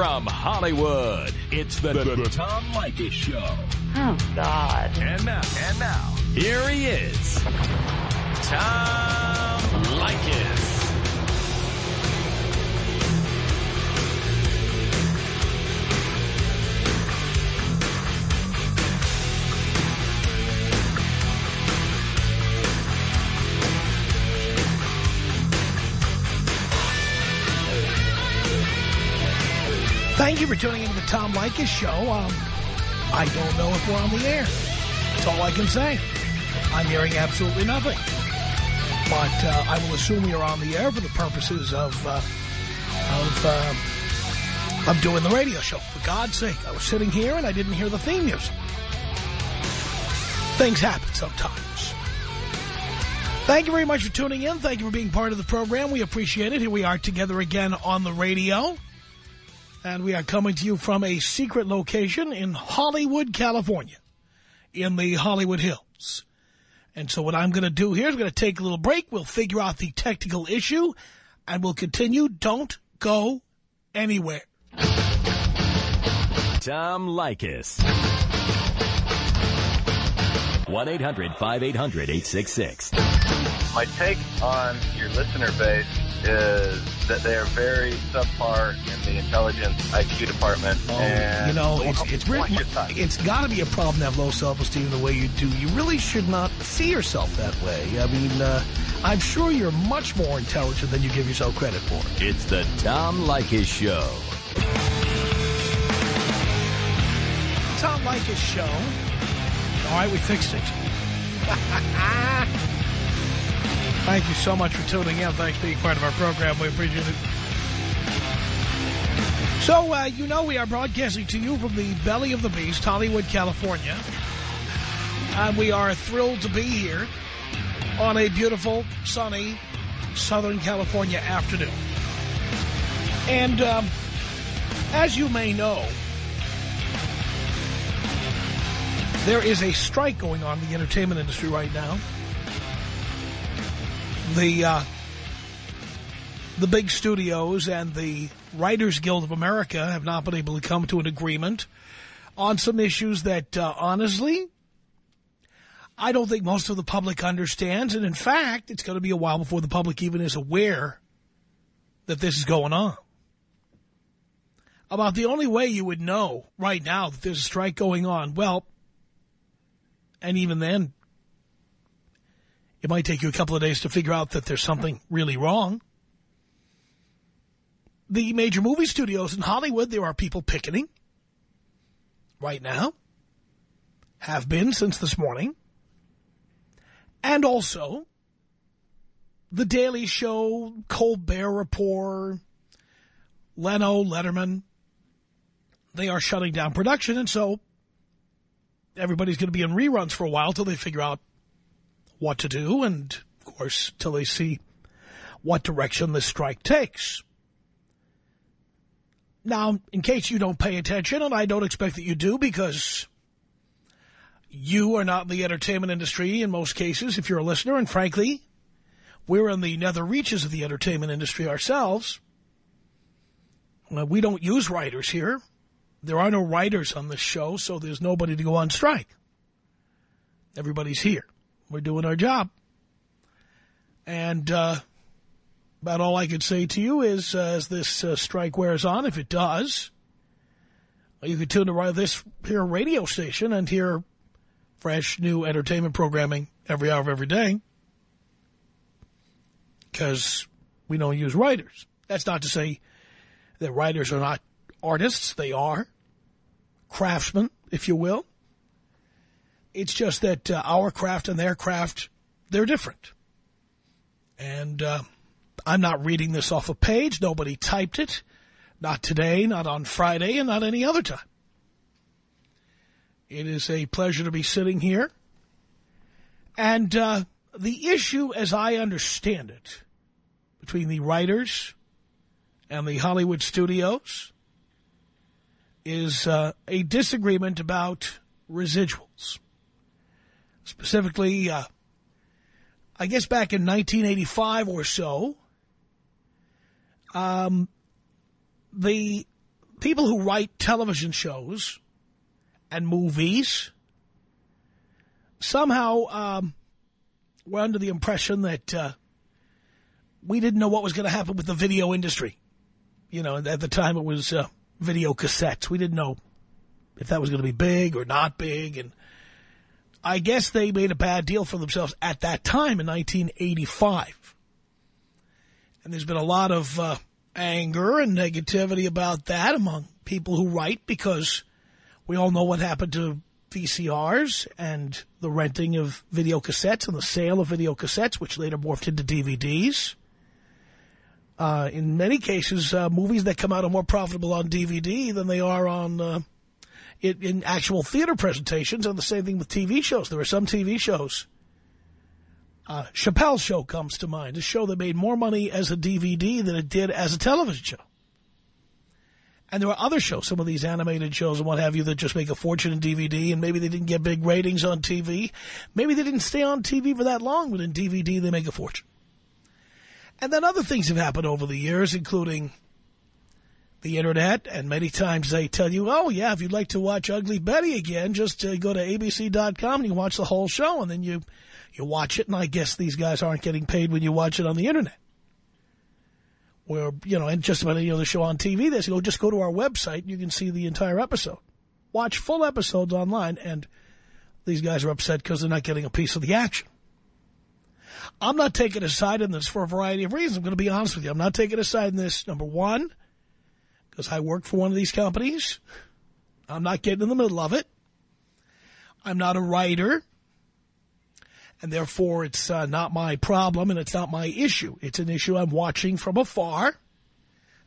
From Hollywood, it's the, the, the Tom Leykis Show. Oh, God. And now, and now, here he is, Tom Leykis. Thank you for tuning into the Tom Leykis Show. Um, I don't know if we're on the air. That's all I can say. I'm hearing absolutely nothing. But uh, I will assume we are on the air for the purposes of uh, of uh, of doing the radio show. For God's sake, I was sitting here and I didn't hear the theme music. Things happen sometimes. Thank you very much for tuning in. Thank you for being part of the program. We appreciate it. Here we are together again on the radio. And we are coming to you from a secret location in Hollywood, California, in the Hollywood Hills. And so what I'm going to do here is going to take a little break. We'll figure out the technical issue, and we'll continue. Don't go anywhere. Tom Leykis. 1-800-5800-866. My take on your listener base is that they are very subpar in the intelligence IQ department. and you know, it's it's really, it's got to be a problem to have low self-esteem the way you do. You really should not see yourself that way. I mean, uh, I'm sure you're much more intelligent than you give yourself credit for. It's the Tom Leykis Show. Tom Leykis show. All right, we fixed it. Thank you so much for tuning in. Thanks for being part of our program. We appreciate it. So, uh, you know we are broadcasting to you from the belly of the beast, Hollywood, California. And we are thrilled to be here on a beautiful, sunny Southern California afternoon. And um, as you may know, There is a strike going on in the entertainment industry right now. The uh, the big studios and the Writers Guild of America have not been able to come to an agreement on some issues that, uh, honestly, I don't think most of the public understands. And in fact, it's going to be a while before the public even is aware that this is going on. About the only way you would know right now that there's a strike going on, well, and even then, it might take you a couple of days to figure out that there's something really wrong. The major movie studios in Hollywood, there are people picketing right now, have been since this morning. And also, The Daily Show, Colbert Report, Leno, Letterman, they are shutting down production, and so everybody's going to be in reruns for a while till they figure out what to do and, of course, till they see what direction this strike takes. Now, in case you don't pay attention, and I don't expect that you do because you are not in the entertainment industry in most cases if you're a listener, and frankly, we're in the nether reaches of the entertainment industry ourselves. We don't use writers here. There are no writers on this show, so there's nobody to go on strike. Everybody's here. We're doing our job. And uh, about all I could say to you is, uh, as this uh, strike wears on, if it does, you could tune to this here radio station and hear fresh, new entertainment programming every hour of every day. Because we don't use writers. That's not to say that writers are not artists. They are craftsmen, if you will. It's just that uh, our craft and their craft, they're different. And uh, I'm not reading this off a page. Nobody typed it. Not today, not on Friday, and not any other time. It is a pleasure to be sitting here. And uh, the issue, as I understand it, between the writers and the Hollywood studios is uh, a disagreement about residuals. Specifically, uh, I guess back in 1985 or so, um, the people who write television shows and movies somehow um, were under the impression that uh, we didn't know what was going to happen with the video industry. You know, at the time it was uh, video cassettes. We didn't know if that was going to be big or not big. And I guess they made a bad deal for themselves at that time in 1985. And there's been a lot of uh, anger and negativity about that among people who write because we all know what happened to VCRs and the renting of video cassettes and the sale of video cassettes, which later morphed into DVDs. Uh, in many cases, uh, movies that come out are more profitable on DVD than they are on uh, in, in, actual theater presentations. And the same thing with TV shows. There are some TV shows. Uh, Chappelle's Show comes to mind, a show that made more money as a DVD than it did as a television show. And there are other shows, some of these animated shows and what have you, that just make a fortune in DVD, and maybe they didn't get big ratings on TV. Maybe they didn't stay on TV for that long, but in DVD they make a fortune. And then other things have happened over the years, including the Internet, and many times they tell you, oh, yeah, if you'd like to watch Ugly Betty again, just uh, go to abc.com and you watch the whole show, and then you, you watch it, and I guess these guys aren't getting paid when you watch it on the Internet. Where, you know, and just about any other show on TV, they say, oh, just go to our website, and you can see the entire episode. Watch full episodes online, and these guys are upset because they're not getting a piece of the action. I'm not taking a side in this for a variety of reasons. I'm going to be honest with you. I'm not taking a side in this, number one, because I work for one of these companies. I'm not getting in the middle of it. I'm not a writer. And therefore, it's uh, not my problem and it's not my issue. It's an issue I'm watching from afar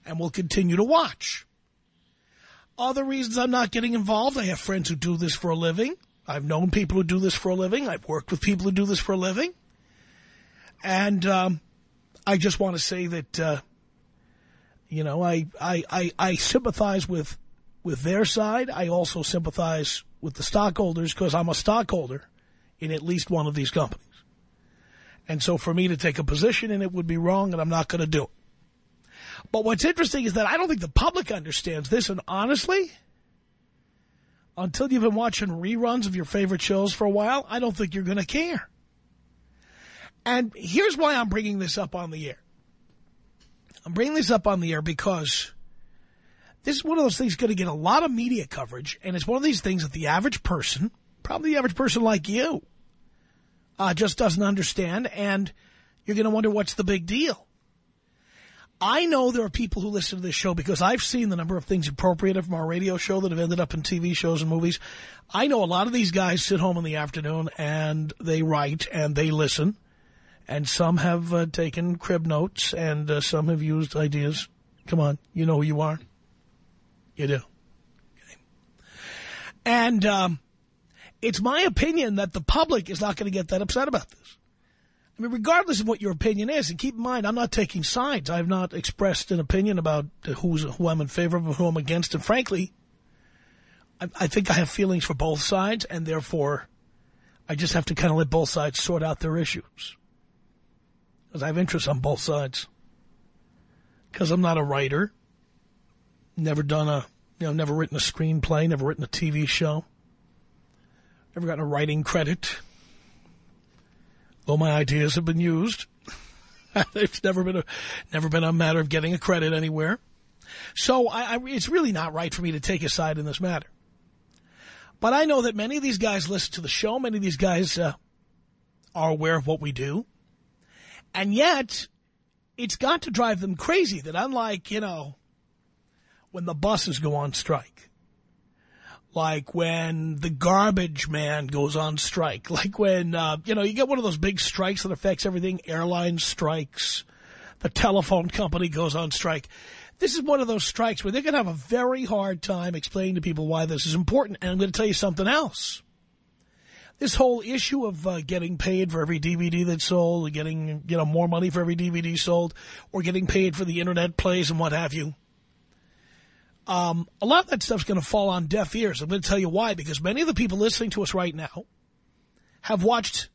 and will continue to watch. Other reasons I'm not getting involved, I have friends who do this for a living. I've known people who do this for a living. I've worked with people who do this for a living. And um, I just want to say that, uh, you know, I, I, I, I sympathize with, with their side. I also sympathize with the stockholders because I'm a stockholder in at least one of these companies. And so for me to take a position in it would be wrong, and I'm not going to do it. But what's interesting is that I don't think the public understands this, and honestly, until you've been watching reruns of your favorite shows for a while, I don't think you're going to care. And here's why I'm bringing this up on the air. I'm bringing this up on the air because this is one of those things going to get a lot of media coverage, and it's one of these things that the average person, probably the average person like you, uh, just doesn't understand, and you're going to wonder what's the big deal. I know there are people who listen to this show because I've seen the number of things appropriated from our radio show that have ended up in TV shows and movies. I know a lot of these guys sit home in the afternoon and they write and they listen and some have uh, taken crib notes, and uh, some have used ideas. Come on, you know who you are. You do. Okay. And um, it's my opinion that the public is not going to get that upset about this. I mean, regardless of what your opinion is, and keep in mind, I'm not taking sides. I have not expressed an opinion about who's who I'm in favor of, who I'm against, and frankly, I, I think I have feelings for both sides, and therefore, I just have to kind of let both sides sort out their issues. Because I have interests on both sides. Because I'm not a writer. Never done a, you know, never written a screenplay, never written a TV show. Never gotten a writing credit. Though my ideas have been used. it's never been a, never been a matter of getting a credit anywhere. So I, I, it's really not right for me to take a side in this matter. But I know that many of these guys listen to the show. Many of these guys uh, are aware of what we do. And yet, it's got to drive them crazy that unlike, you know, when the buses go on strike, like when the garbage man goes on strike, like when, uh, you know, you get one of those big strikes that affects everything, airline strikes, the telephone company goes on strike. This is one of those strikes where they're going to have a very hard time explaining to people why this is important. And I'm going to tell you something else this whole issue of uh, getting paid for every DVD that's sold, getting you know more money for every DVD sold, or getting paid for the internet plays and what have you. Um, a lot of that stuff's going to fall on deaf ears. I'm going to tell you why, because many of the people listening to us right now have watched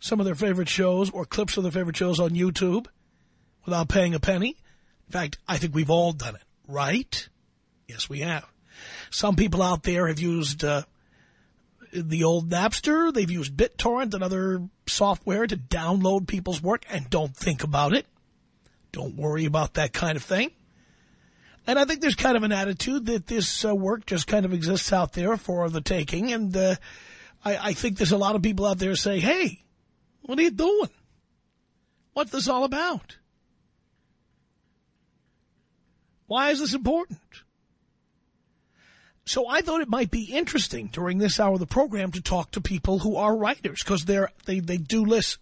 some of their favorite shows or clips of their favorite shows on YouTube without paying a penny. In fact, I think we've all done it, right? Yes, we have. Some people out there have used uh, the old Napster. They've used BitTorrent and other software to download people's work and don't think about it. Don't worry about that kind of thing. And I think there's kind of an attitude that this uh, work just kind of exists out there for the taking. And uh, I, I think there's a lot of people out there say, hey, what are you doing? What's this all about? Why is this important? So I thought it might be interesting during this hour of the program to talk to people who are writers because they're they they do listen.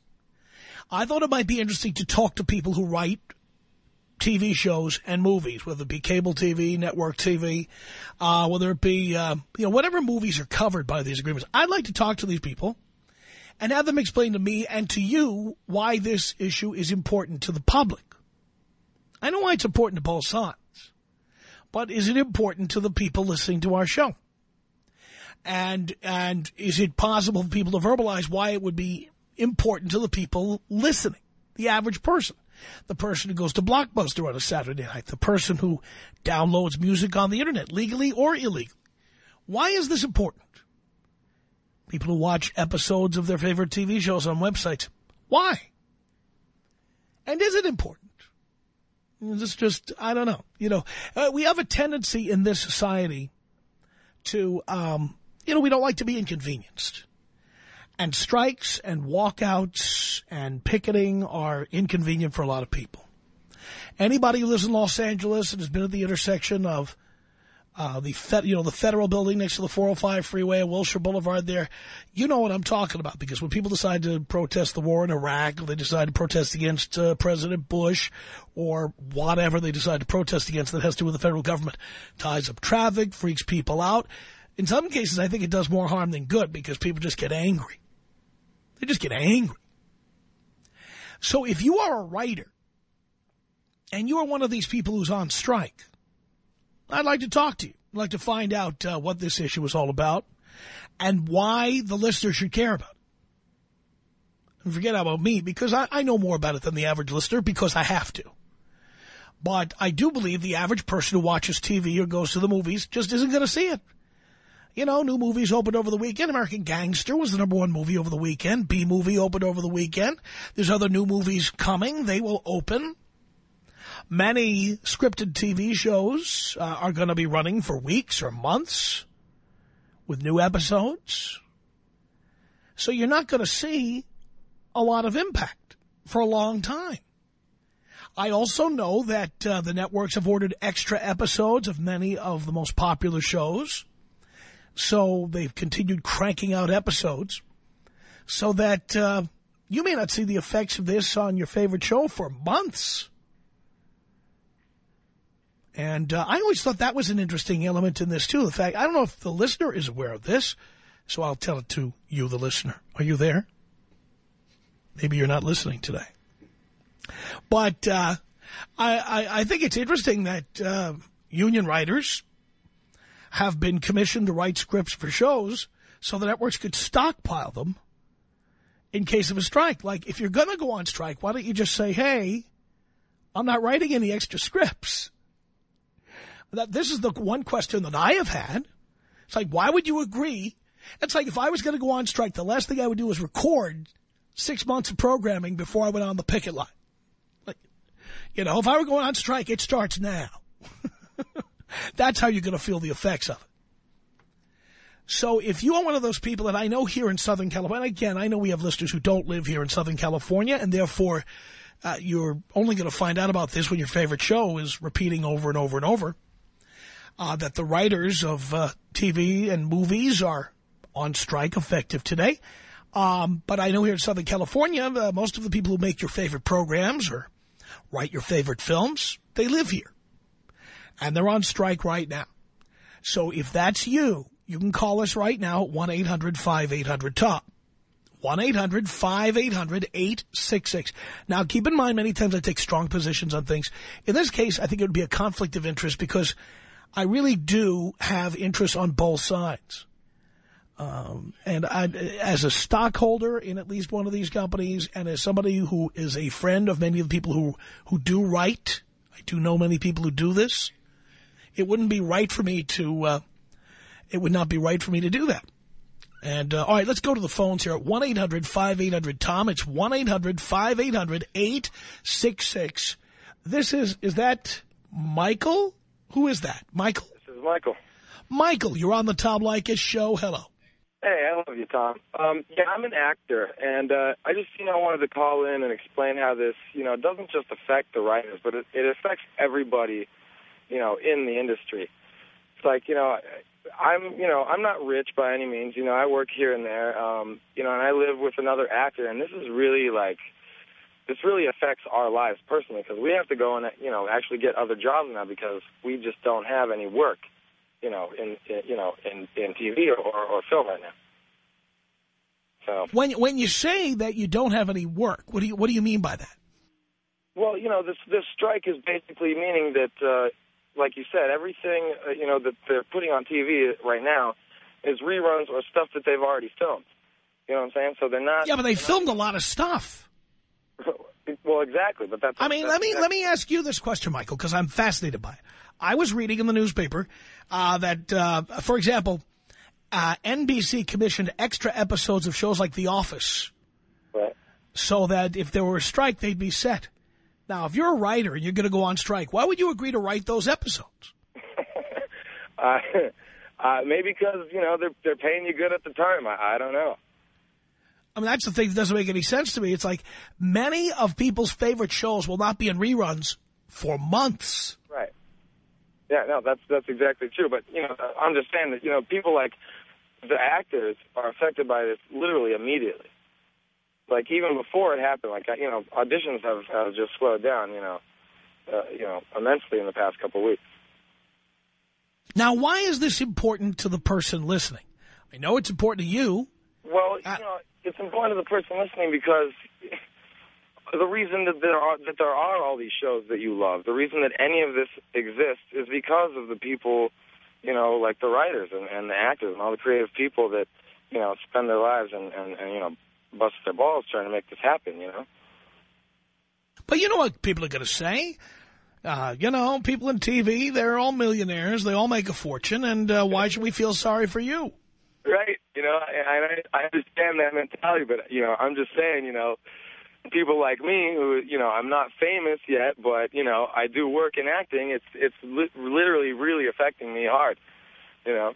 I thought it might be interesting to talk to people who write TV shows and movies, whether it be cable TV, network TV, uh, whether it be uh, you know whatever movies are covered by these agreements. I'd like to talk to these people and have them explain to me and to you why this issue is important to the public. I know why it's important to both sides. But is it important to the people listening to our show? And and is it possible for people to verbalize why it would be important to the people listening, the average person? The person who goes to Blockbuster on a Saturday night, the person who downloads music on the Internet, legally or illegally. Why is this important? People who watch episodes of their favorite TV shows on websites. Why? And is it important? This just, I don't know. You know, uh, we have a tendency in this society to, um, you know, we don't like to be inconvenienced. And strikes and walkouts and picketing are inconvenient for a lot of people. Anybody who lives in Los Angeles and has been at the intersection of uh, the fed, you know the federal building next to the 405 freeway Wilshire Boulevard there, you know what I'm talking about because when people decide to protest the war in Iraq or they decide to protest against uh, President Bush or whatever they decide to protest against that has to do with the federal government, ties up traffic, freaks people out. In some cases, I think it does more harm than good because people just get angry. They just get angry. So if you are a writer and you are one of these people who's on strike, I'd like to talk to you. I'd like to find out uh, what this issue is all about and why the listener should care about it. Forget about me, because I, I know more about it than the average listener because I have to. But I do believe the average person who watches TV or goes to the movies just isn't going to see it. You know, new movies opened over the weekend. American Gangster was the number one movie over the weekend. B-movie opened over the weekend. There's other new movies coming. They will open. Many scripted TV shows uh, are going to be running for weeks or months with new episodes. So you're not going to see a lot of impact for a long time. I also know that uh, the networks have ordered extra episodes of many of the most popular shows. So they've continued cranking out episodes so that uh, you may not see the effects of this on your favorite show for months. And uh, I always thought that was an interesting element in this, too. The fact, I don't know if the listener is aware of this, so I'll tell it to you, the listener. Are you there? Maybe you're not listening today. But uh, I, I, I, think it's interesting that uh, union writers have been commissioned to write scripts for shows so the networks could stockpile them in case of a strike. Like, if you're going to go on strike, why don't you just say, hey, I'm not writing any extra scripts. That This is the one question that I have had. It's like, why would you agree? It's like if I was going to go on strike, the last thing I would do is record six months of programming before I went on the picket line. Like, you know, if I were going on strike, it starts now. That's how you're going to feel the effects of it. So if you are one of those people that I know here in Southern California, again, I know we have listeners who don't live here in Southern California, and therefore uh, you're only going to find out about this when your favorite show is repeating over and over and over uh, that the writers of uh, TV and movies are on strike effective today. Um, but I know here in Southern California, uh, most of the people who make your favorite programs or write your favorite films, they live here. And they're on strike right now. So if that's you, you can call us right now at 1-800-5800-TOP. 1-800-5800-866. Now, keep in mind, many times I take strong positions on things. In this case, I think it would be a conflict of interest because I really do have interests on both sides. Um, and I, as a stockholder in at least one of these companies and as somebody who is a friend of many of the people who, who do write, I do know many people who do this. it wouldn't be right for me to, uh, it would not be right for me to do that. And, uh, all right, let's go to the phones here at 1-800-5800-TOM. It's 1-800-5800-866. This is, is that Michael? Who is that? Michael? This is Michael. Michael, you're on the Tom Leykis show. Hello. Hey, I love you, Tom. Um, yeah, I'm an actor, and uh, I just, you know, wanted to call in and explain how this, you know, doesn't just affect the writers, but it, it affects everybody, you know, in the industry. It's like, you know, I'm, you know, I'm not rich by any means. You know, I work here and there, um, you know, and I live with another actor, and this is really like, this really affects our lives personally because we have to go and, you know, actually get other jobs now because we just don't have any work you know, in, in you know, in, in TV or, or film right now. So when when you say that you don't have any work, what do you what do you mean by that? Well, you know, this this strike is basically meaning that, uh, like you said, everything uh, you know that they're putting on TV right now is reruns or stuff that they've already filmed. You know what I'm saying? So they're not. Yeah, but they filmed not, a lot of stuff. Well, exactly, but that's. I mean, that's let me let me ask you this question, Michael, because I'm fascinated by it. I was reading in the newspaper uh, that, uh, for example, uh, NBC commissioned extra episodes of shows like The Office, right. so that if there were a strike, they'd be set. Now, if you're a writer and you're going to go on strike, why would you agree to write those episodes? uh, uh, maybe because you know they're they're paying you good at the time. I, I don't know. I mean, that's the thing that doesn't make any sense to me. It's like many of people's favorite shows will not be in reruns for months. Right. Yeah, no, that's that's exactly true. But you know, saying that you know people like the actors are affected by this literally immediately. Like even before it happened, like you know, auditions have, have just slowed down. You know, uh, you know, immensely in the past couple of weeks. Now, why is this important to the person listening? I know it's important to you. Well, Uh, you know, it's important to the person listening because the reason that there are that there are all these shows that you love, the reason that any of this exists is because of the people, you know, like the writers and, and the actors and all the creative people that, you know, spend their lives and, and, and you know, bust their balls trying to make this happen, you know? But you know what people are going to say? Uh, you know, people in TV, they're all millionaires. They all make a fortune. And uh, why should we feel sorry for you? Right. You know, I, I, I understand that mentality, but, you know, I'm just saying, you know, people like me who, you know, I'm not famous yet, but, you know, I do work in acting. It's, it's li literally really affecting me hard, you know?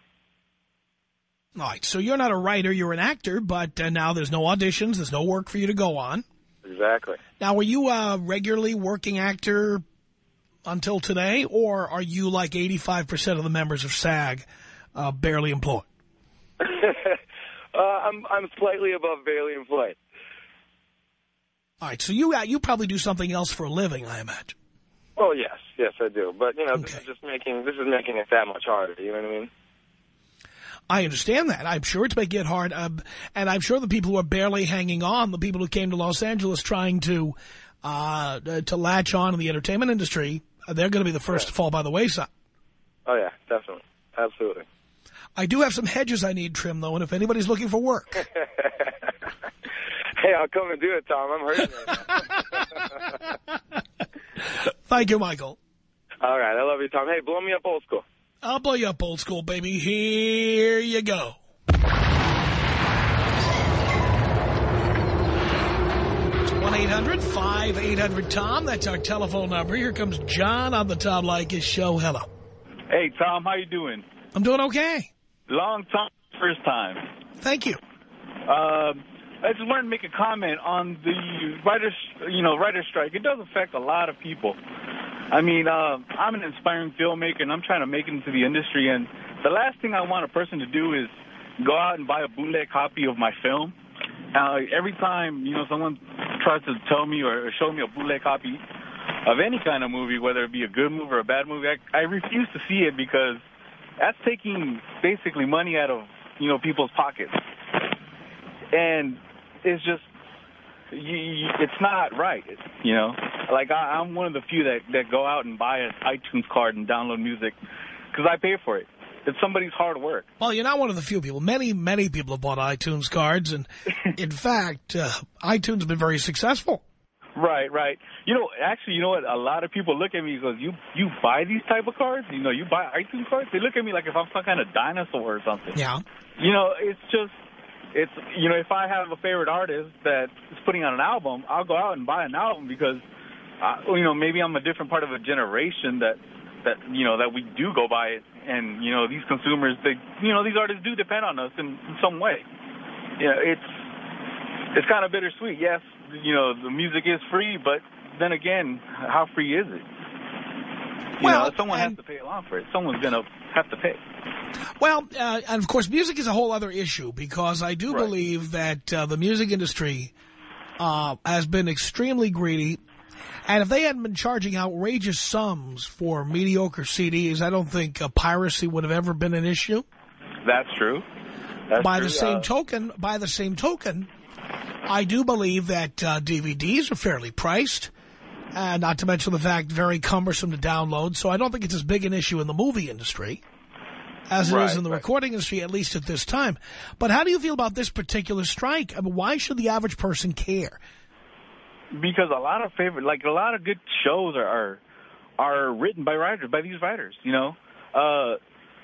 All right, so you're not a writer, you're an actor, but uh, now there's no auditions, there's no work for you to go on. Exactly. Now, were you a regularly working actor until today, or are you like 85% of the members of SAG, uh, barely employed? uh, I'm I'm slightly above barely employed. All right, so you uh, you probably do something else for a living, I imagine. Well, yes, yes, I do. But you know, this is just making this is making it that much harder. You know what I mean? I understand that. I'm sure it's making it hard. Um, and I'm sure the people who are barely hanging on, the people who came to Los Angeles trying to uh, to latch on in the entertainment industry, they're going to be the first to fall by the wayside. Oh yeah, definitely, absolutely. I do have some hedges I need trimmed, though, and if anybody's looking for work. hey, I'll come and do it, Tom. I'm hurting right now. Thank you, Michael. All right, I love you, Tom. Hey, blow me up old school. I'll blow you up old school, baby. Here you go. It's 1-800-5800-TOM. That's our telephone number. Here comes John on the Tom Leykis show. Hello. Hey, Tom, how you doing? I'm doing okay. Long time, first time. Thank you. Um, I just wanted to make a comment on the writers, you know, writer strike. It does affect a lot of people. I mean, uh, I'm an inspiring filmmaker, and I'm trying to make it into the industry. And the last thing I want a person to do is go out and buy a bootleg copy of my film. Uh, every time, you know, someone tries to tell me or show me a bootleg copy of any kind of movie, whether it be a good movie or a bad movie, I, I refuse to see it because that's taking basically money out of, you know, people's pockets. And it's just, you, you, it's not right, you know. Like, I, I'm one of the few that, that go out and buy an iTunes card and download music because I pay for it. It's somebody's hard work. Well, you're not one of the few people. Many, many people have bought iTunes cards. And in fact, uh, iTunes has been very successful. Right, right. You know, actually, you know what? A lot of people look at me because you you buy these type of cards. You know, you buy iTunes cards. They look at me like if I'm some kind of dinosaur or something. Yeah. You know, it's just it's you know if I have a favorite artist that is putting out an album, I'll go out and buy an album because uh, you know maybe I'm a different part of a generation that that you know that we do go by it, and you know these consumers they you know these artists do depend on us in, in some way. Yeah, it's it's kind of bittersweet. Yes, you know the music is free, but then again, how free is it? You Well, know, someone and- has to pay along for it. Someone's gonna have to pay. Well, uh, and of course, music is a whole other issue because I do Right. believe that uh, the music industry uh, has been extremely greedy. And if they hadn't been charging outrageous sums for mediocre CDs, I don't think uh, piracy would have ever been an issue. That's true. That's by true. the same Uh, token, by the same token, I do believe that uh, DVDs are fairly priced, uh, not to mention the fact very cumbersome to download. So I don't think it's as big an issue in the movie industry as it is Right, in the right. recording industry, at least at this time. But how do you feel about this particular strike? I mean, why should the average person care? because a lot of favorite, like a lot of good shows are are, are written by writers, by these writers. You know, uh,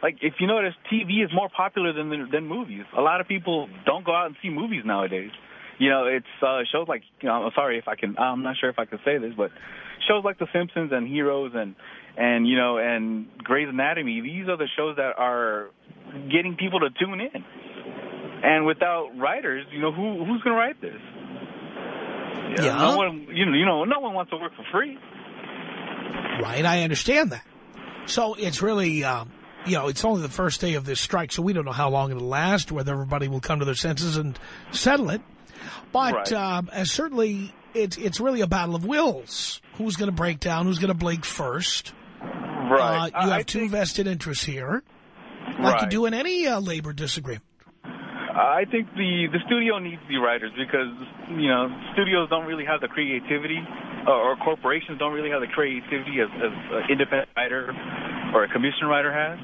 like if you notice, TV is more popular than than movies. A lot of people don't go out and see movies nowadays. You know, it's uh, shows like you know. I'm sorry if I can. I'm not sure if I can say this, but shows like The Simpsons and Heroes and and you know and Grey's Anatomy. These are the shows that are getting people to tune in. And without writers, you know, who who's going to write this? Yeah. No one, you know, you know, no one wants to work for free. Right, I understand that. So it's really, um, you know, it's only the first day of this strike, so we don't know how long it'll last, whether everybody will come to their senses and settle it. But Right. um, certainly, it's it's really a battle of wills. Who's going to break down? Who's going to blink first? Right. Uh, you have I two think- vested interests here, like you do in any uh, labor disagreement. I think the the studio needs the writers because you know studios don't really have the creativity, uh, or corporations don't really have the creativity as, as an independent writer or a commission writer has.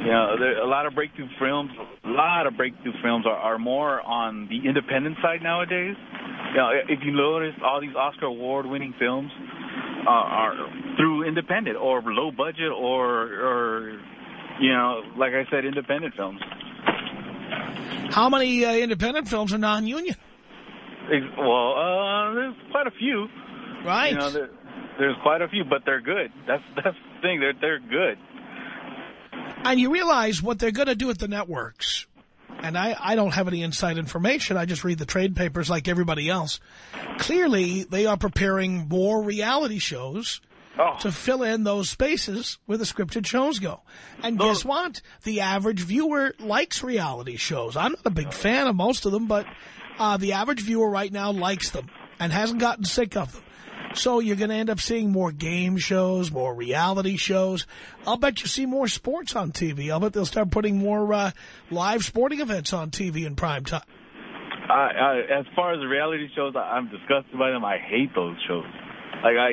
You know, there, a lot of breakthrough films, a lot of breakthrough films are, are more on the independent side nowadays. You know, if you notice, all these Oscar award-winning films uh, are through independent or low budget or or you know, like I said, independent films. How many uh, independent films are non-union? Well, uh, there's quite a few. Right. You know, there, there's quite a few, but they're good. That's that's the thing. They're they're good. And you realize what they're going to do at the networks. And I, I don't have any inside information. I just read the trade papers like everybody else. Clearly, they are preparing more reality shows Oh, to fill in those spaces where the scripted shows go. And guess what? The average viewer likes reality shows. I'm not a big fan of most of them, but uh, the average viewer right now likes them and hasn't gotten sick of them. So you're going to end up seeing more game shows, more reality shows. I'll bet you see more sports on TV. I'll bet they'll start putting more uh, live sporting events on TV in prime time. I, I, as far as the reality shows, I, I'm disgusted by them. I hate those shows. Like I,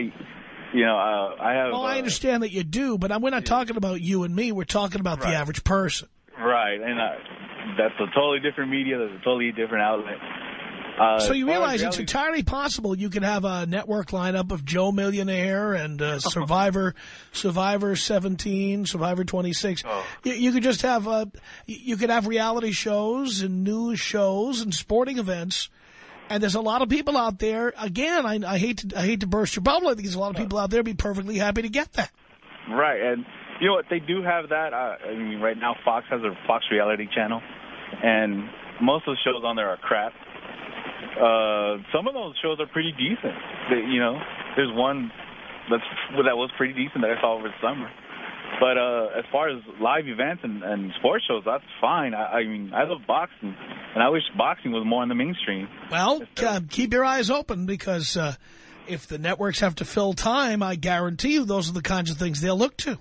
you know, uh, I have. Well, I uh, understand that you do, but we're not talking about you and me. We're talking about the average person. Right, and uh, that's a totally different media. That's a totally different outlet. Uh, So you as far as realize it's entirely possible you could have a network lineup of Joe Millionaire and uh, Survivor, Survivor 17, Survivor 26. Oh. You, you could just have uh, you could have reality shows and news shows and sporting events. And there's a lot of people out there. Again, I, I hate to I hate to burst your bubble. I think there's a lot of people out there be perfectly happy to get that. Right, and you know what? They do have that. Uh, I mean, right now Fox has a Fox reality channel, and most of the shows on there are crap. Uh, some of those shows are pretty decent. They, you know, there's one that's that was pretty decent that I saw over the summer. But uh, as far as live events and, and sports shows, that's fine. I, I mean, I love boxing, and I wish boxing was more in the mainstream. Well, uh, keep your eyes open because uh, if the networks have to fill time, I guarantee you those are the kinds of things they'll look to.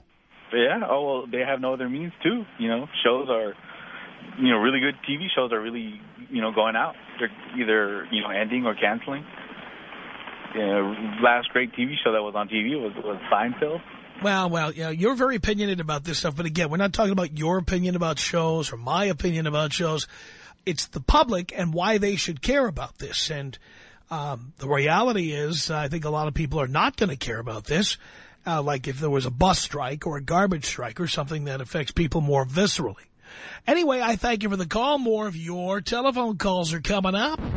Yeah. Oh well, they have no other means too. You know, shows are, you know, really good TV shows are really, you know, going out. They're either you know ending or canceling. You know, last great TV show that was on TV was was Seinfeld. Well, well, you know, you're very opinionated about this stuff, but again, we're not talking about your opinion about shows or my opinion about shows. It's the public and why they should care about this. And Um, the reality is, I think a lot of people are not going to care about this. Uh, like if there was a bus strike or a garbage strike or something that affects people more viscerally. Anyway, I thank you for the call. More of your telephone calls are coming up. Tom,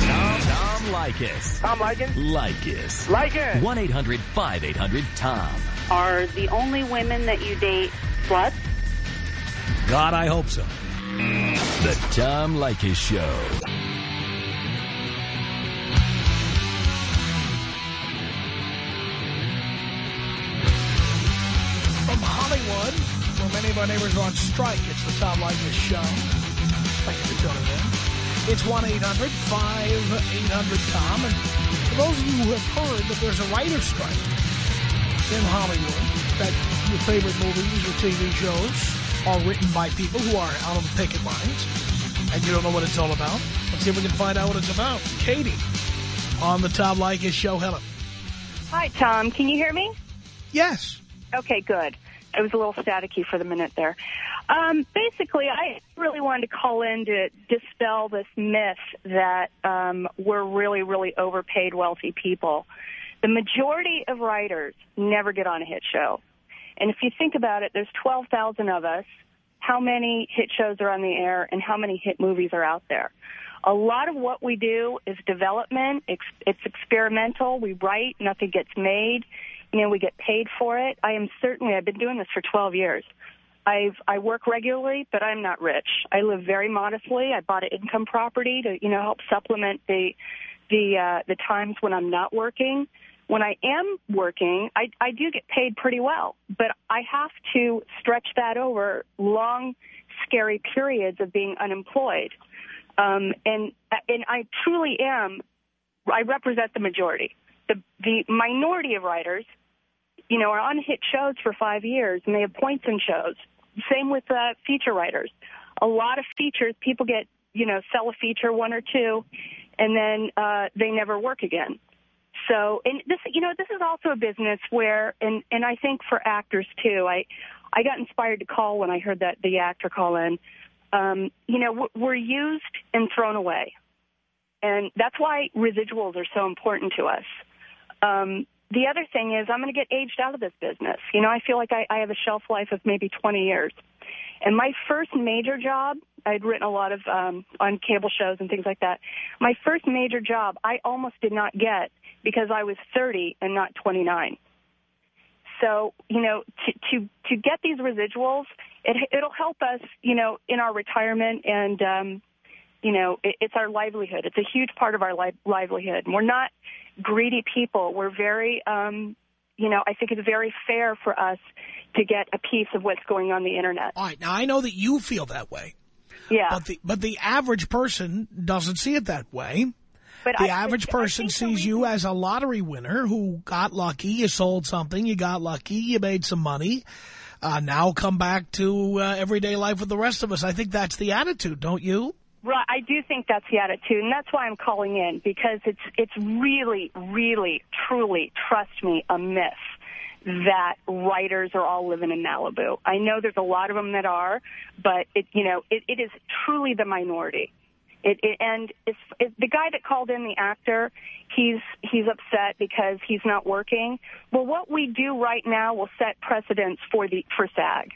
Tom, Tom Leykis. Tom Liken? Leykis. Liken! 1-800-5800-TOM. Are the only women that you date sluts? God, I hope so. The Tom Leykis Show. Many of our neighbors are on strike, it's the Tom Leykis Show. Thank you for tuning in. It's 1-800-5800-TOM. And for those of you who have heard that there's a writer's strike in Hollywood, that your favorite movies or TV shows are written by people who are out on the picket lines, and you don't know what it's all about, let's see if we can find out what it's about. Katie, on the Tom Leykis Show. Hello. Hi, Tom. Can you hear me? Yes. Okay, good. It was a little staticky for the minute there. Um, basically, I really wanted to call in to dispel this myth that um, we're really, really overpaid wealthy people. The majority of writers never get on a hit show. And if you think about it, there's 12,000 of us. How many hit shows are on the air and how many hit movies are out there? A lot of what we do is development. It's, it's experimental. We write. Nothing gets made. You know, we get paid for it. I am certainly, I've been doing this for 12 years. I've, I work regularly, but I'm not rich. I live very modestly. I bought an income property to, you know, help supplement the, the, uh, the times when I'm not working. When I am working, I, I do get paid pretty well, but I have to stretch that over long, scary periods of being unemployed. Um, and, and I truly am, I represent the majority. The, the minority of writers, you know, are on hit shows for five years and they have points in shows. Same with uh, feature writers. A lot of features, people get, you know, sell a feature, one or two, and then uh, they never work again. So, and this, you know, this is also a business where, and and I think for actors too, I, I got inspired to call when I heard that the actor call in. Um, you know, we're used and thrown away, and that's why residuals are so important to us. Um, the other thing is I'm going to get aged out of this business. You know, I feel like I, I have a shelf life of maybe 20 years. And my first major job, I'd written a lot of um, on cable shows and things like that. My first major job, I almost did not get because I was 30 and not 29. So, you know, to to to get these residuals, it it'll help us, you know, in our retirement and um you know, it, it's our livelihood. It's a huge part of our li- livelihood. We're not greedy people. We're very um you know, I think it's very fair for us to get a piece of what's going on the internet. All right. Now, I know that you feel that way. Yeah. But the, but the average person doesn't see it that way. But The I- average I person sees you as a lottery winner who got lucky, you sold something, you got lucky, you made some money. Uh, now come back to uh, everyday life with the rest of us. I think that's the attitude, don't you? Right, I do think that's the attitude, and that's why I'm calling in because it's it's really, really, truly, trust me, a myth that writers are all living in Malibu. I know there's a lot of them that are, but it you know it, it is truly the minority. It, it and it's, it, the guy that called in the actor, he's he's upset because he's not working. Well, what we do right now will set precedents for the for SAG.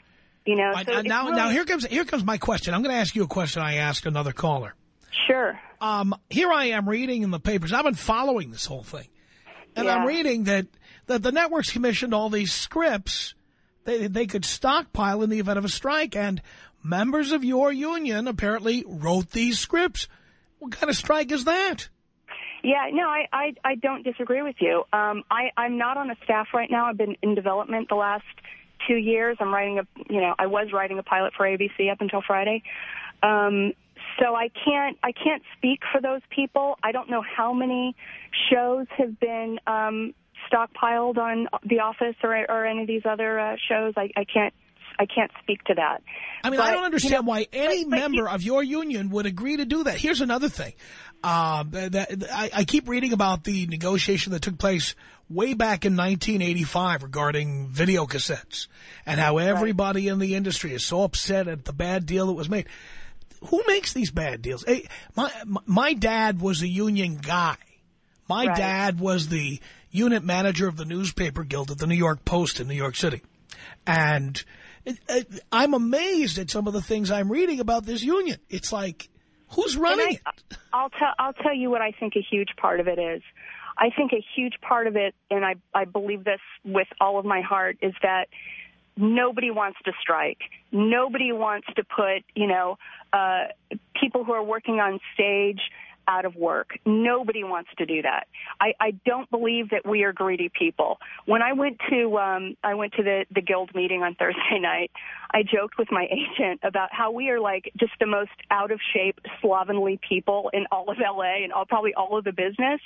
You know, Right, so now, really- now here comes here comes my question. I'm going to ask you a question I asked another caller. sure. Um, here I am reading in the papers. I've been following this whole thing. And I'm reading that, that the networks commissioned all these scripts they, they could stockpile in the event of a strike. And members of your union apparently wrote these scripts. What kind of strike is that? Yeah, no, I, I, I don't disagree with you. Um, I, I'm not on a staff right now. I've been in development the last two years. I'm writing a, you know, I was writing a pilot for ABC up until Friday. Um, so I can't, I can't speak for those people. I don't know how many shows have been um, stockpiled on The Office or, or any of these other uh, shows. I, I can't, I can't speak to that. I mean, But, I don't you understand know, why any but- but member you- of your union would agree to do that. Here's another thing. Um, that, I, I keep reading about the negotiation that took place way back in 1985 regarding video cassettes and how everybody in the industry is so upset at the bad deal that was made. who makes these bad deals? Hey, my, my dad was a union guy. My Right. dad was the unit manager of the newspaper guild at the New York Post in New York City. And I'm amazed at some of the things I'm reading about this union. It's like, who's running I, it? I'll tell I'll tell you what I think a huge part of it is. I think a huge part of it, and I I believe this with all of my heart, is that nobody wants to strike. Nobody wants to put you know uh, people who are working on stage out of work. Nobody wants to do that. I, I don't believe that we are greedy people. When I went to um, I went to the the guild meeting on Thursday night, I joked with my agent about how we are like just the most out of shape slovenly people in all of LA and all, probably all of the business.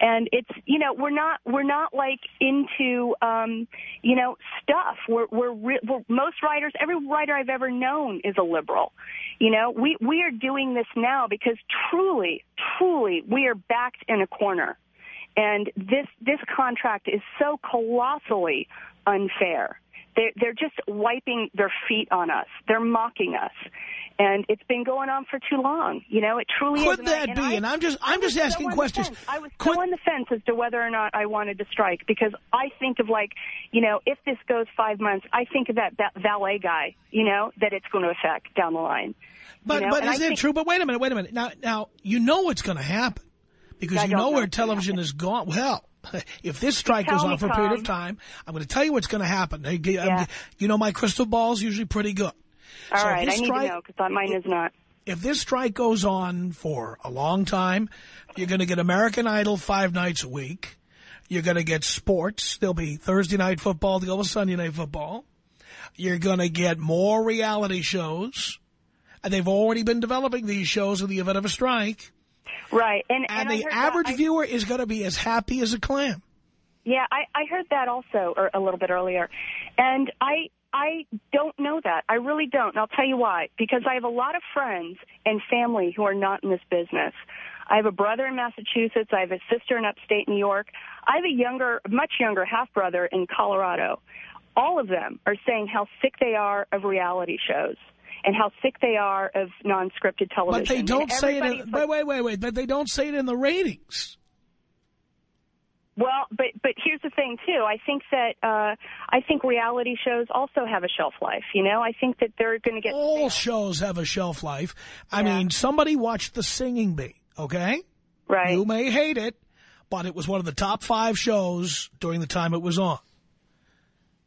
And it's you know we're not we're not like into um, you know stuff. We're we're, re- we're most writers. Every writer I've ever known is a liberal. You know we we are doing this now because truly truly we are backed in a corner. And this this contract is so colossally unfair. They're, they're just wiping their feet on us. They're mocking us, and it's been going on for too long. You know, it truly Could is. And I- that and be? I- And I'm just- I'm just asking so questions. I was Could- so on the fence as to whether or not I wanted to strike because I think of like, you know, if this goes five months, I think of that, that valet guy. You know, that it's going to affect down the line. But you know, but and I is it true? But wait a minute, wait a minute. Now now you know what's going to happen because you know where television is gone. Well, if this strike goes on for a period of time, I'm going to tell you what's going to happen. Yeah. You know, my crystal ball is usually pretty good. All So right, I need strike- to know because mine is not. If this strike goes on for a long time, you're going to get American Idol five nights a week. You're going to get sports. There'll be Thursday night football. There'll be Sunday night football. You're going to get more reality shows. And they've already been developing these shows in the event of a strike. Right, and And, I the heard that- average I- viewer is going to be as happy as a clam. Yeah, I, I heard that also or a little bit earlier, and I I don't know that. I really don't. And I'll tell you why. Because I have a lot of friends and family who are not in this business. I have a brother in Massachusetts. I have a sister in upstate New York. I have a younger, much younger half brother in Colorado. All of them are saying how sick they are of reality shows and how sick they are of non-scripted television. But they don't say it. In, wait, wait, wait, wait. But they don't say it in the ratings. Well, but but here's the thing too. I think that uh, I think reality shows also have a shelf life. You know, I think that they're going to get All shows have a shelf life. I Yeah. mean, somebody watched The Singing Bee, okay? right. You may hate it, but it was one of the top five shows during the time it was on.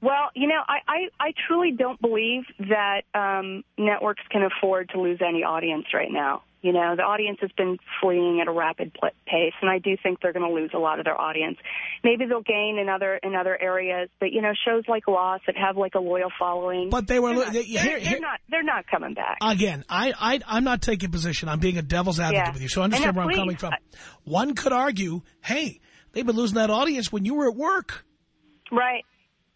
Well, you know, I, I I truly don't believe that um, networks can afford to lose any audience right now. You know, the audience has been fleeing at a rapid pace, and I do think they're going to lose a lot of their audience. Maybe they'll gain in other in other areas, but you know, shows like Lost that have like a loyal following. But they were... they're, not, they- they're, here- they're not they're not coming back. Again, I, I, I'm not taking a position. I'm being a devil's advocate Yeah. with you, so I understand where I'm coming from. One could argue, hey, they've been losing that audience when you were at work. Right.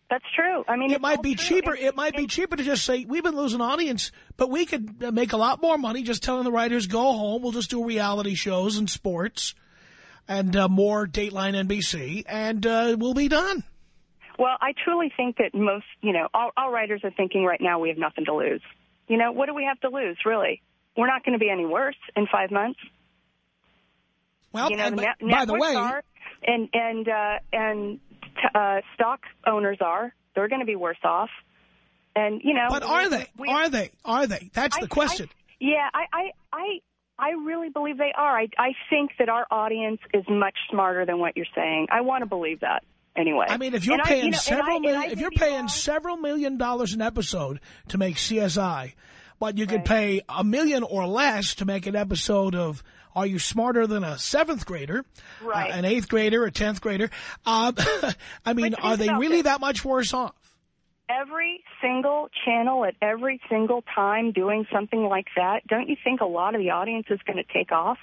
That's true. I mean, It might be true. cheaper. And- It might be cheaper to just say, we've been losing audience, but we could make a lot more money just telling the writers, go home, we'll just do reality shows and sports and uh, more Dateline NBC, and uh, we'll be done. Well, I truly think that most, you know, all, all writers are thinking right now we have nothing to lose. You know, what do we have to lose, really? We're not going to be any worse in five months. Well, you know, and the by, the way, are, and and uh, and uh, stock owners are. They're going to be worse off. And you know, but we- are they? we- are they? Are they? That's I- the question. I- yeah, I, I, I, I really believe they are. I, I think that our audience is much smarter than what you're saying. I want to believe that anyway. I mean, if you're And I- paying you know, several I- million, if you're paying wrong. several million dollars an episode to make CSI, but you could Right. pay a million or less to make an episode of Are You Smarter Than a Seventh Grader, Right. uh, an eighth grader, a tenth grader? Um, I mean, are they really this. that much worse off? every single channel at every single time doing something like that, don't you think a lot of the audience is going to take off?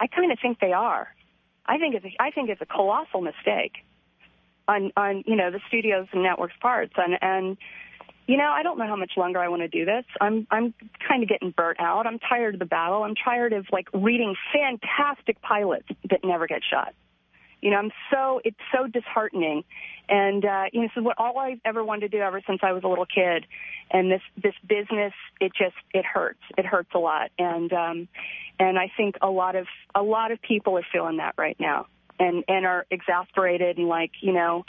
I kind of think they are. I think it's a, I think it's a colossal mistake on on you know the studios and networks parts and and you know I don't know how much longer I want to do this. I'm I'm kind of getting burnt out. I'm tired of the battle. I'm tired of like reading fantastic pilots that never get shot. You know, I'm so it's so disheartening, and uh, you know, this is what all I've ever wanted to do ever since I was a little kid. And this this business, it just it hurts. It hurts a lot, and um, and I think a lot of a lot of people are feeling that right now, and and are exasperated and like you know,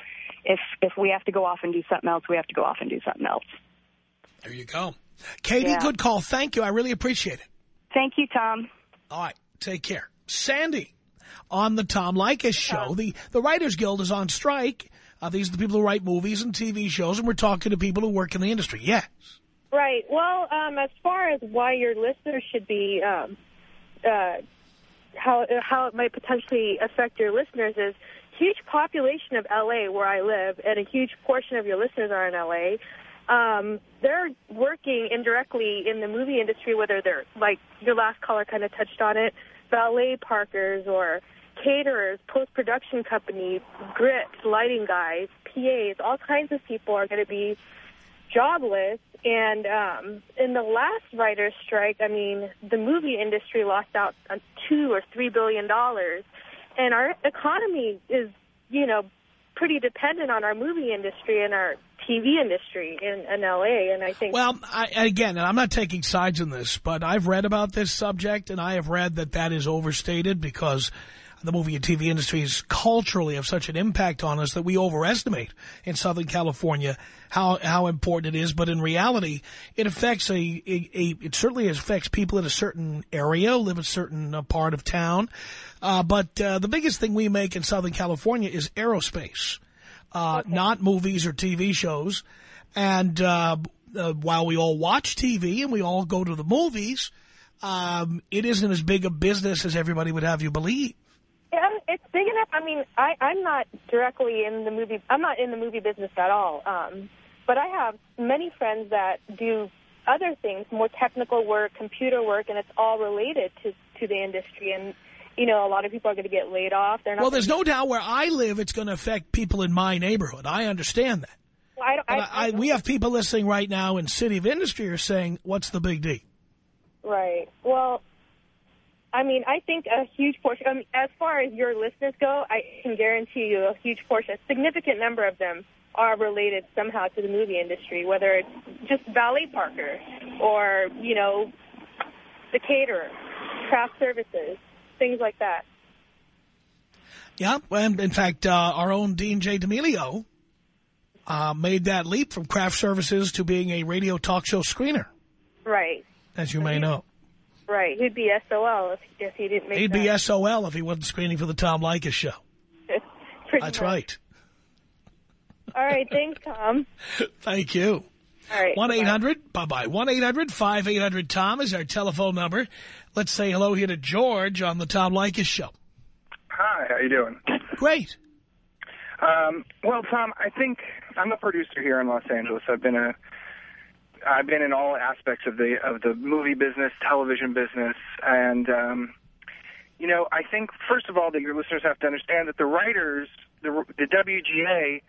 if if we have to go off and do something else, we have to go off and do something else. There you go, Katie. Yeah. Good call. Thank you. I really appreciate it. Thank you, Tom. All right. Take care. Sandy on the Tom Leykis show. The, the Writers Guild is on strike. Uh, these are the people who write movies and TV shows, and we're talking to people who work in the industry. Yes. Right. Well, um, as far as why your listeners should be, um, uh, how how it might potentially affect your listeners is huge population of LA where I live, and a huge portion of your listeners are in LA. Um, they're working indirectly in the movie industry, whether they're like your last caller kind of touched on it, valet parkers or caterers, post-production companies, grips, lighting guys, PAs, all kinds of people are going to be jobless. And um, in the last writer's strike, I mean, the movie industry lost out on two or three billion dollars, and our economy is, you know, pretty dependent on our movie industry and our TV industry in, in LA. And I think, Well, I, again, and I'm not taking sides in this, but I've read about this subject, and I have read that that is overstated because the movie and TV industries culturally have such an impact on us that we overestimate in Southern California how how important it is. But in reality, it affects a, a, a it certainly affects people in a certain area, live in a certain uh, part of town. Uh, but uh, the biggest thing we make in Southern California is aerospace, uh, not movies or TV shows. And uh, uh, while we all watch TV and we all go to the movies, um, it isn't as big a business as everybody would have you believe. Yeah, it's big enough. I mean, I, I'm not directly in the movie. I'm not in the movie business at all. Um, but I have many friends that do other things, more technical work, computer work, and it's all related to to the industry. And you know, a lot of people are going to get laid off. They're not. Well, there's no doubt where I live, it's going to affect people in my neighborhood. I understand that. Well, I, don't- I, I, I, we have people listening right now in City of Industry are saying, what's the big deal? Right. Well, I mean, I think a huge portion, I mean, as far as your listeners go, I can guarantee you a huge portion, a significant number of them are related somehow to the movie industry, whether it's just valet parker or, you know, the caterer, craft services, things like that. Yeah, and in fact, uh, our own Dean J. D'Amelio uh, made that leap from craft services to being a radio talk show screener, Right. as you may know. Right. He'd be SOL if, if he didn't make He'd that. be SOL if he wasn't screening for the Tom Leykis show. That's much. right. All right. Thanks, Tom. Thank you. All right. 1-800, bye-bye. 1-800-5800-TOM is our telephone number. Let's say hello here to George on the Tom Leykis show. Hi, how you doing? Great. Um, well, Tom, I think I'm a producer here in Los Angeles. I've been a I've been in all aspects of the of the movie business, television business, and um, you know, I think first of all that your listeners have to understand that the writers, the the WGA,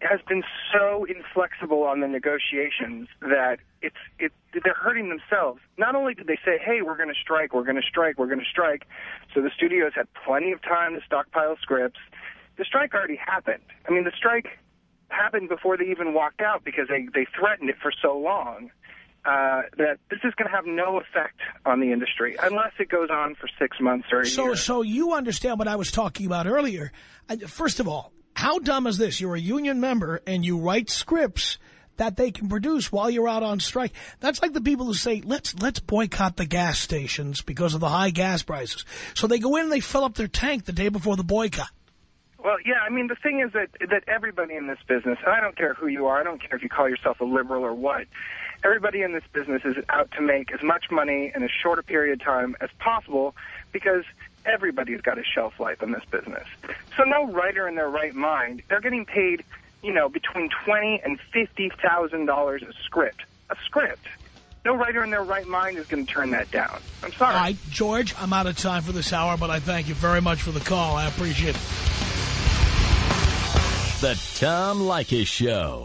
has been so inflexible on the negotiations that it's it they're hurting themselves. Not only did they say, "Hey, we're going to strike, we're going to strike, we're going to strike," so the studios had plenty of time to stockpile scripts. The strike already happened. I mean, the strike happened before they even walked out because they they threatened it for so long. Uh, that this is going to have no effect on the industry unless it goes on for six months or a So, year. so you understand what I was talking about earlier. First of all, how dumb is this? You're a union member and you write scripts that they can produce while you're out on strike. That's like the people who say, let's let's boycott the gas stations because of the high gas prices. So they go in and they fill up their tank the day before the boycott. Well, yeah, I mean, the thing is that that everybody in this business, and I don't care who you are, I don't care if you call yourself a liberal or what, everybody in this business is out to make as much money in a period of time as possible because everybody's got a shelf life in this business. So no writer in their right mind, they're getting paid, you know, between twenty and fifty thousand dollars a script. A script. No writer in their right mind is going to turn that down. I'm sorry. All right, George, I'm out of time for this hour, but I thank you very much for the call. I appreciate it. The Tom Leykis Show.